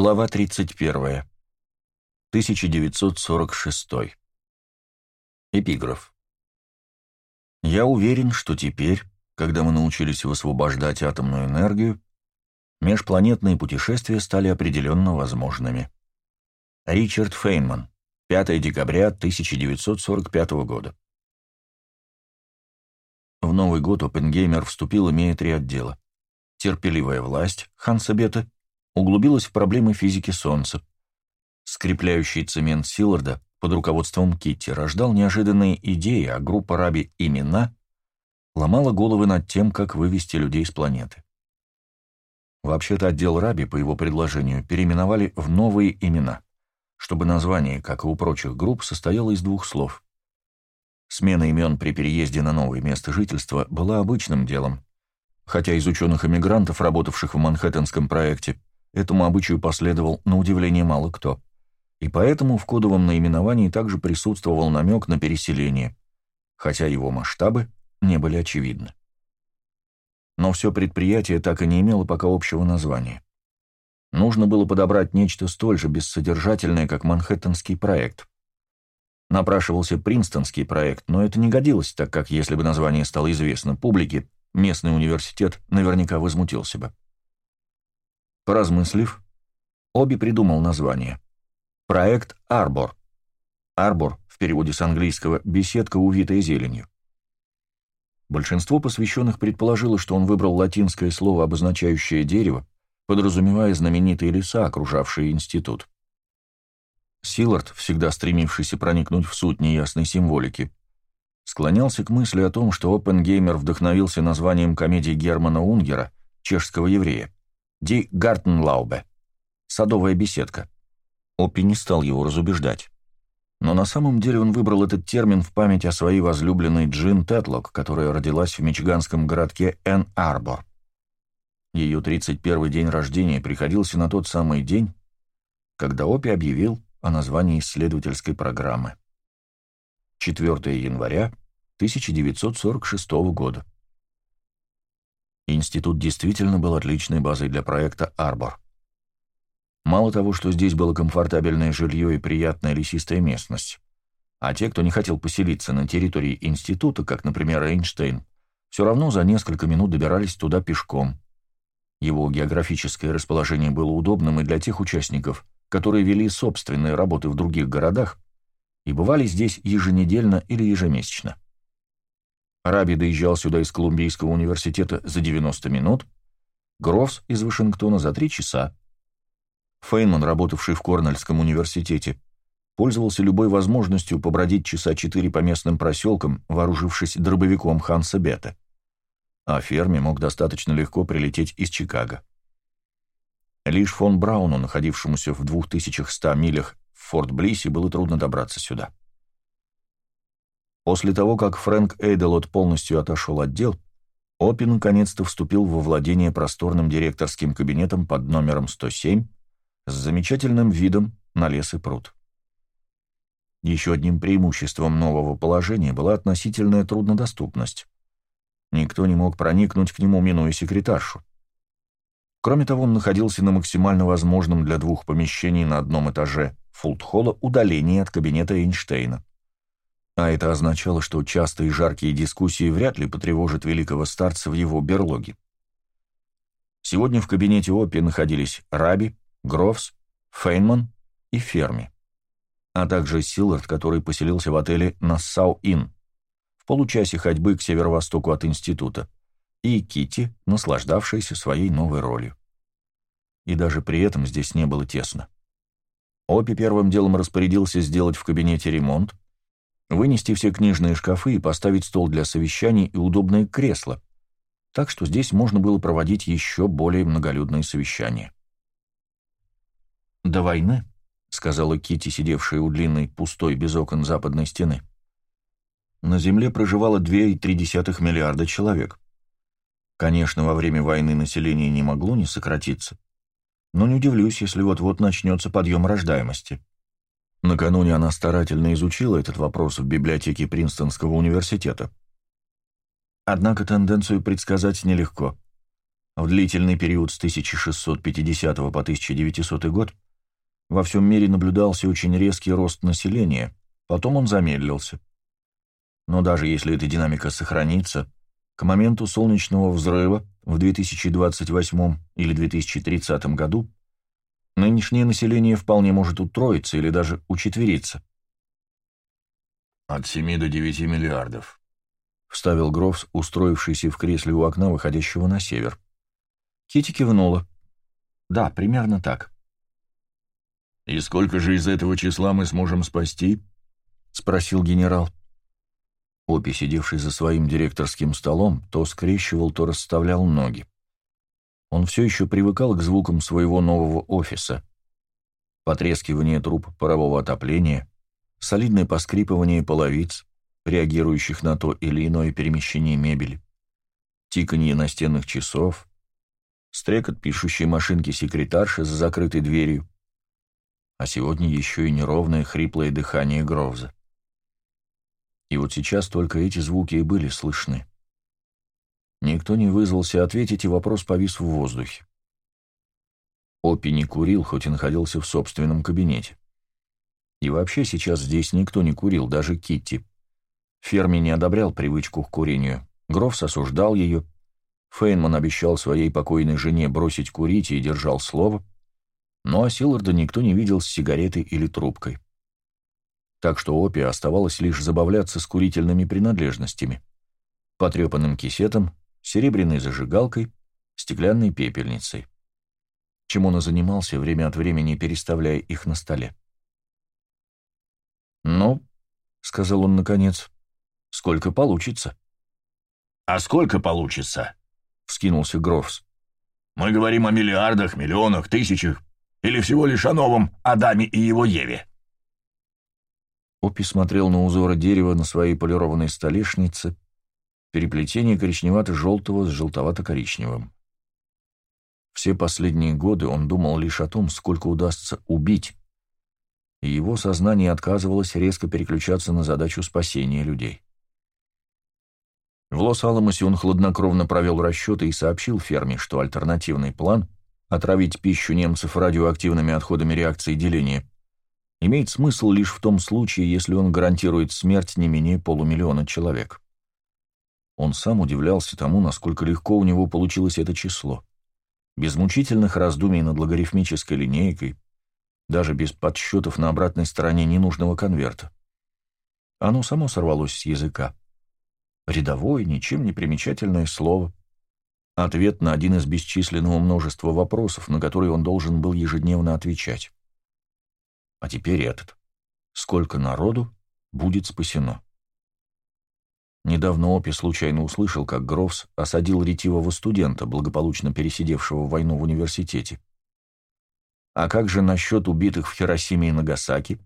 Глава 31. 1946. Эпиграф. Я уверен, что теперь, когда мы научились высвобождать атомную энергию, межпланетные путешествия стали определенно возможными. Ричард Фейнман. 5 декабря 1945 года. В Новый год Оппенгеймер вступил, имея три отдела. Терпеливая власть Ханса Бета — углубилась в проблемы физики Солнца. Скрепляющий цемент Силларда под руководством Китти рождал неожиданные идеи, а группа Раби «Имена» ломала головы над тем, как вывести людей с планеты. Вообще-то отдел Раби, по его предложению, переименовали в новые имена, чтобы название, как и у прочих групп, состояло из двух слов. Смена имен при переезде на новое место жительства была обычным делом, хотя из ученых-эмигрантов, работавших в Манхэттенском проекте, Этому обычаю последовал, на удивление, мало кто. И поэтому в кодовом наименовании также присутствовал намек на переселение, хотя его масштабы не были очевидны. Но все предприятие так и не имело пока общего названия. Нужно было подобрать нечто столь же бессодержательное, как Манхэттенский проект. Напрашивался Принстонский проект, но это не годилось, так как если бы название стало известно публике, местный университет наверняка возмутился бы. Поразмыслив, Оби придумал название. Проект «Арбор». «Арбор» в переводе с английского «беседка, увитая зеленью». Большинство посвященных предположило, что он выбрал латинское слово, обозначающее дерево, подразумевая знаменитые леса, окружавшие институт. Силард, всегда стремившийся проникнуть в суть неясной символики, склонялся к мысли о том, что Оппенгеймер вдохновился названием комедии Германа Унгера, чешского еврея. Ди Гартенлаубе. Садовая беседка. Оппи не стал его разубеждать. Но на самом деле он выбрал этот термин в память о своей возлюбленной Джин Тетлок, которая родилась в мичиганском городке Энн-Арбор. Ее 31-й день рождения приходился на тот самый день, когда Оппи объявил о названии исследовательской программы. 4 января 1946 года. Институт действительно был отличной базой для проекта «Арбор». Мало того, что здесь было комфортабельное жилье и приятная лесистая местность, а те, кто не хотел поселиться на территории института, как, например, Эйнштейн, все равно за несколько минут добирались туда пешком. Его географическое расположение было удобным и для тех участников, которые вели собственные работы в других городах и бывали здесь еженедельно или ежемесячно. Раби доезжал сюда из Колумбийского университета за 90 минут, Грофс из Вашингтона за 3 часа. Фейнман, работавший в Корнельском университете, пользовался любой возможностью побродить часа четыре по местным проселкам, вооружившись дробовиком Ханса Бета. А Ферми мог достаточно легко прилететь из Чикаго. Лишь фон Брауну, находившемуся в 2100 милях в Форт Блиссе, было трудно добраться сюда. После того, как Фрэнк Эйделот полностью отошел от дел, Опи наконец-то вступил во владение просторным директорским кабинетом под номером 107 с замечательным видом на лес и пруд. Еще одним преимуществом нового положения была относительная труднодоступность. Никто не мог проникнуть к нему, минуя секретаршу. Кроме того, он находился на максимально возможном для двух помещений на одном этаже фултхолла удалении от кабинета Эйнштейна а это означало, что частые жаркие дискуссии вряд ли потревожат великого старца в его берлоге. Сегодня в кабинете Опи находились Раби, Грофс, Фейнман и Ферми, а также Силлард, который поселился в отеле Нассау-Инн, в получасе ходьбы к северо-востоку от института, и Кити, наслаждавшаяся своей новой ролью. И даже при этом здесь не было тесно. Опи первым делом распорядился сделать в кабинете ремонт, вынести все книжные шкафы и поставить стол для совещаний и удобное кресло, так что здесь можно было проводить еще более многолюдные совещания. «До войны», — сказала Кити, сидевшая у длинной, пустой, без окон западной стены, на Земле проживало 2,3 миллиарда человек. Конечно, во время войны население не могло не сократиться, но не удивлюсь, если вот-вот начнется подъем рождаемости. Накануне она старательно изучила этот вопрос в библиотеке Принстонского университета. Однако тенденцию предсказать нелегко. В длительный период с 1650 по 1900 год во всем мире наблюдался очень резкий рост населения, потом он замедлился. Но даже если эта динамика сохранится, к моменту солнечного взрыва в 2028 или 2030 году нынешнее население вполне может утроиться или даже учетвериться. «От 7 до 9 миллиардов», — вставил Грофс, устроившийся в кресле у окна, выходящего на север. Кити кивнула. «Да, примерно так». «И сколько же из этого числа мы сможем спасти?» — спросил генерал. Опи, сидевший за своим директорским столом, то скрещивал, то расставлял ноги. Он все еще привыкал к звукам своего нового офиса. Потрескивание труб парового отопления, солидное поскрипывание половиц, реагирующих на то или иное перемещение мебели, тиканье настенных часов, стрекот пишущей машинки секретарши за закрытой дверью, а сегодня еще и неровное хриплое дыхание Гровза. И вот сейчас только эти звуки и были слышны. Никто не вызвался ответить, и вопрос повис в воздухе. Опи не курил, хоть и находился в собственном кабинете. И вообще сейчас здесь никто не курил, даже Китти. Ферми не одобрял привычку к курению. Грофс осуждал ее. Фейнман обещал своей покойной жене бросить курить и держал слово. Но а Силларда никто не видел с сигаретой или трубкой так что Опи оставалось лишь забавляться с курительными принадлежностями. Потрепанным кисетом, серебряной зажигалкой, стеклянной пепельницей. Чем он и занимался, время от времени переставляя их на столе. «Ну», — сказал он наконец, — «сколько получится?» «А сколько получится?» — вскинулся Грофс. «Мы говорим о миллиардах, миллионах, тысячах, или всего лишь о новом Адаме и его Еве?» Опи смотрел на узоры дерева на своей полированной столешнице, переплетение коричневато-желтого с желтовато-коричневым. Все последние годы он думал лишь о том, сколько удастся убить, и его сознание отказывалось резко переключаться на задачу спасения людей. В Лос-Аламосе он хладнокровно провел расчеты и сообщил ферме, что альтернативный план — отравить пищу немцев радиоактивными отходами реакции деления имеет смысл лишь в том случае, если он гарантирует смерть не менее полумиллиона человек. Он сам удивлялся тому, насколько легко у него получилось это число. Без мучительных раздумий над логарифмической линейкой, даже без подсчетов на обратной стороне ненужного конверта. Оно само сорвалось с языка. Рядовое, ничем не примечательное слово. Ответ на один из бесчисленного множества вопросов, на которые он должен был ежедневно отвечать. А теперь этот. Сколько народу будет спасено? Недавно Опи случайно услышал, как Грофс осадил ретивого студента, благополучно пересидевшего войну в университете. А как же насчет убитых в Хиросиме и Нагасаки?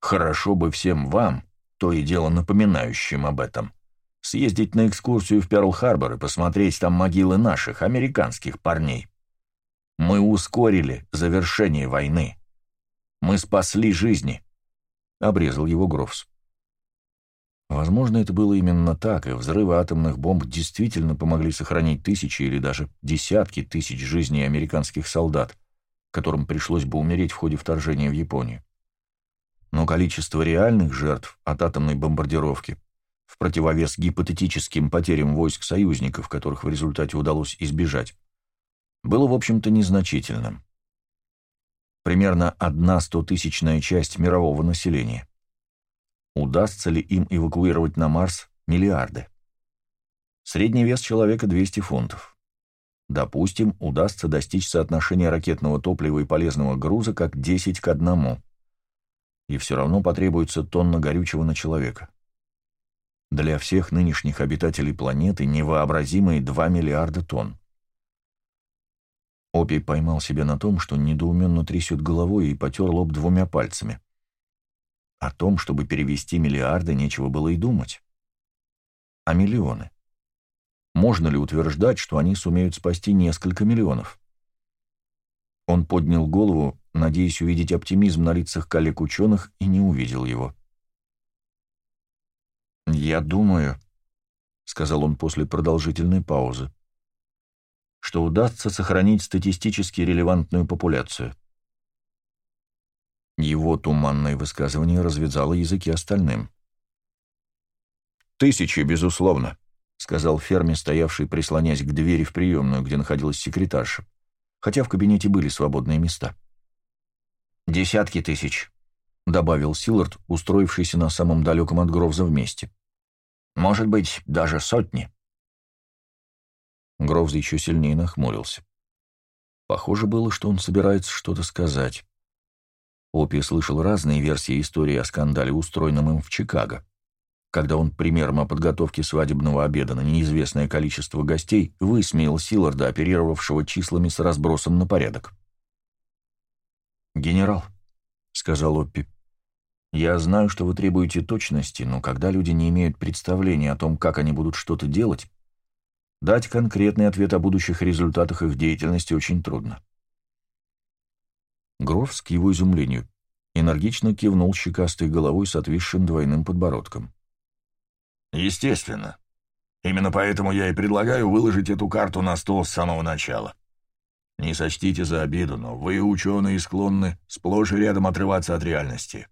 Хорошо бы всем вам, то и дело напоминающим об этом, съездить на экскурсию в Перл-Харбор и посмотреть там могилы наших, американских парней. Мы ускорили завершение войны. Мы спасли жизни», — обрезал его Грофс. Возможно, это было именно так, и взрывы атомных бомб действительно помогли сохранить тысячи или даже десятки тысяч жизней американских солдат, которым пришлось бы умереть в ходе вторжения в Японию. Но количество реальных жертв от атомной бомбардировки, в противовес гипотетическим потерям войск союзников, которых в результате удалось избежать, было, в общем-то, незначительным примерно одна стотысячная часть мирового населения. Удастся ли им эвакуировать на Марс миллиарды? Средний вес человека 200 фунтов. Допустим, удастся достичь соотношения ракетного топлива и полезного груза как 10 к 1. И все равно потребуется тонна горючего на человека. Для всех нынешних обитателей планеты невообразимые 2 миллиарда тонн. Опи поймал себя на том, что недоуменно трясет головой и потер лоб двумя пальцами. О том, чтобы перевести миллиарды, нечего было и думать. А миллионы? Можно ли утверждать, что они сумеют спасти несколько миллионов? Он поднял голову, надеясь увидеть оптимизм на лицах коллег-ученых, и не увидел его. «Я думаю», — сказал он после продолжительной паузы, что удастся сохранить статистически релевантную популяцию. Его туманное высказывание развязало языки остальным. «Тысячи, безусловно», — сказал Ферми, стоявший, прислонясь к двери в приемную, где находилась секретарша, хотя в кабинете были свободные места. «Десятки тысяч», — добавил Силард, устроившийся на самом далеком от Гровза вместе. «Может быть, даже сотни». Гровз еще сильнее нахмурился. Похоже было, что он собирается что-то сказать. Опи слышал разные версии истории о скандале, устроенном им в Чикаго, когда он примером о подготовке свадебного обеда на неизвестное количество гостей высмеял Силарда, оперировавшего числами с разбросом на порядок. «Генерал», — сказал Оппи, — «я знаю, что вы требуете точности, но когда люди не имеют представления о том, как они будут что-то делать, Дать конкретный ответ о будущих результатах их деятельности очень трудно. Грофс, к его изумлению, энергично кивнул щекастой головой с отвисшим двойным подбородком. «Естественно. Именно поэтому я и предлагаю выложить эту карту на стол с самого начала. Не сочтите за обиду, но вы, ученые, склонны сплошь и рядом отрываться от реальности.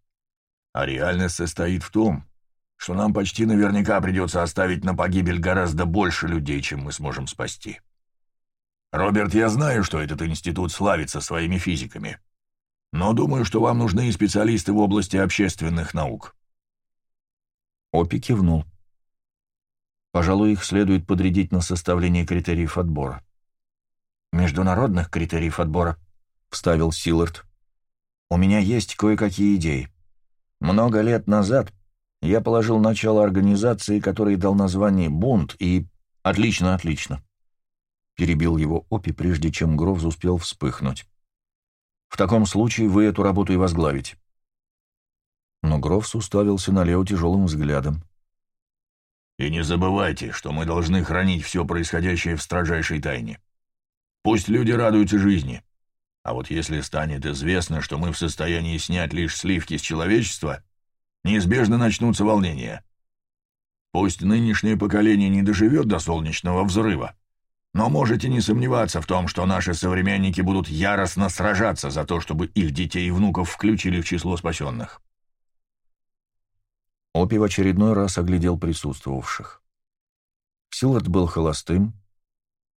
А реальность состоит в том, что нам почти наверняка придется оставить на погибель гораздо больше людей, чем мы сможем спасти. Роберт, я знаю, что этот институт славится своими физиками, но думаю, что вам нужны и специалисты в области общественных наук». Опи кивнул. Пожалуй, их следует подрядить на составление критериев отбора. «Международных критериев отбора», — вставил Силард. «У меня есть кое-какие идеи. Много лет назад я положил начало организации, которой дал название «Бунт», и... «Отлично, отлично», — перебил его Опи, прежде чем Гровз успел вспыхнуть. «В таком случае вы эту работу и возглавите». Но Гровс уставился на Лео тяжелым взглядом. «И не забывайте, что мы должны хранить все происходящее в строжайшей тайне. Пусть люди радуются жизни. А вот если станет известно, что мы в состоянии снять лишь сливки с человечества, неизбежно начнутся волнения. Пусть нынешнее поколение не доживет до солнечного взрыва, но можете не сомневаться в том, что наши современники будут яростно сражаться за то, чтобы их детей и внуков включили в число спасенных. Опи в очередной раз оглядел присутствовавших. Силард был холостым,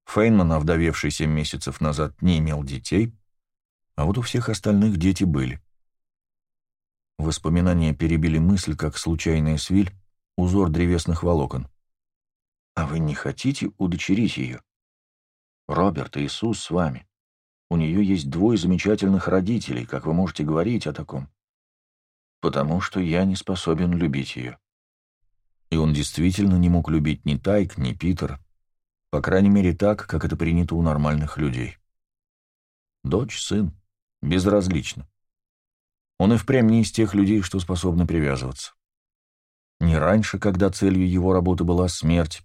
Фейнман, овдовевший семь месяцев назад, не имел детей, а вот у всех остальных дети были. Воспоминания перебили мысль, как случайная свиль, узор древесных волокон. «А вы не хотите удочерить ее?» «Роберт, Иисус с вами. У нее есть двое замечательных родителей, как вы можете говорить о таком?» «Потому что я не способен любить ее». И он действительно не мог любить ни Тайк, ни Питер, по крайней мере так, как это принято у нормальных людей. Дочь, сын, безразлично. Он и впрямь не из тех людей, что способны привязываться. Не раньше, когда целью его работы была смерть,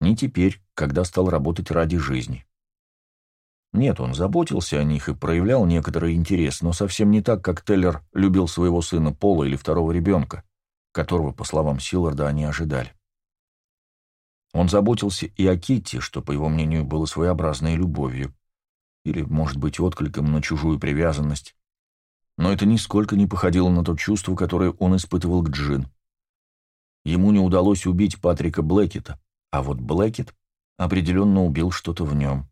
не теперь, когда стал работать ради жизни. Нет, он заботился о них и проявлял некоторый интерес, но совсем не так, как Теллер любил своего сына Пола или второго ребенка, которого, по словам Силларда, они ожидали. Он заботился и о Китти, что, по его мнению, было своеобразной любовью, или, может быть, откликом на чужую привязанность, но это нисколько не походило на то чувство, которое он испытывал к Джин. Ему не удалось убить Патрика Блэкета, а вот Блэкет определенно убил что-то в нем.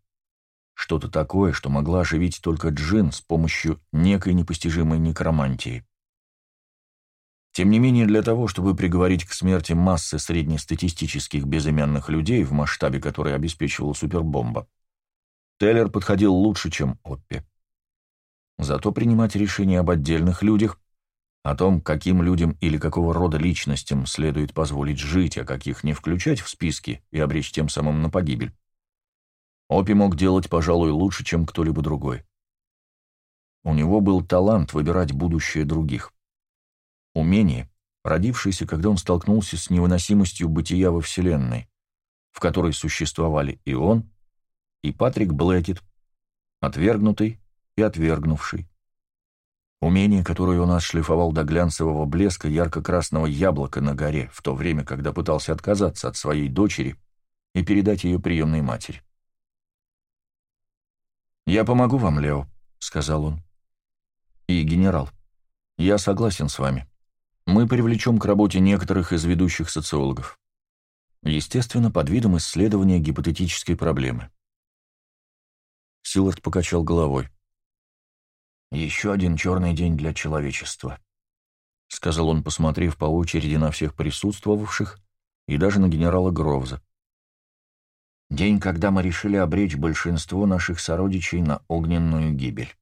Что-то такое, что могла оживить только Джин с помощью некой непостижимой некромантии. Тем не менее, для того, чтобы приговорить к смерти массы среднестатистических безымянных людей в масштабе, который обеспечивала супербомба, Теллер подходил лучше, чем Оппи. Зато принимать решения об отдельных людях, о том, каким людям или какого рода личностям следует позволить жить, а каких не включать в списки и обречь тем самым на погибель, Опи мог делать, пожалуй, лучше, чем кто-либо другой. У него был талант выбирать будущее других. Умение, родившееся, когда он столкнулся с невыносимостью бытия во Вселенной, в которой существовали и он, и Патрик Блэкет, отвергнутый и отвергнувший. Умение, которое он отшлифовал до глянцевого блеска ярко-красного яблока на горе, в то время, когда пытался отказаться от своей дочери и передать ее приемной матери. «Я помогу вам, Лео», — сказал он. «И, генерал, я согласен с вами. Мы привлечем к работе некоторых из ведущих социологов. Естественно, под видом исследования гипотетической проблемы». Силард покачал головой. «Еще один черный день для человечества», — сказал он, посмотрев по очереди на всех присутствовавших и даже на генерала Гровза. День, когда мы решили обречь большинство наших сородичей на огненную гибель.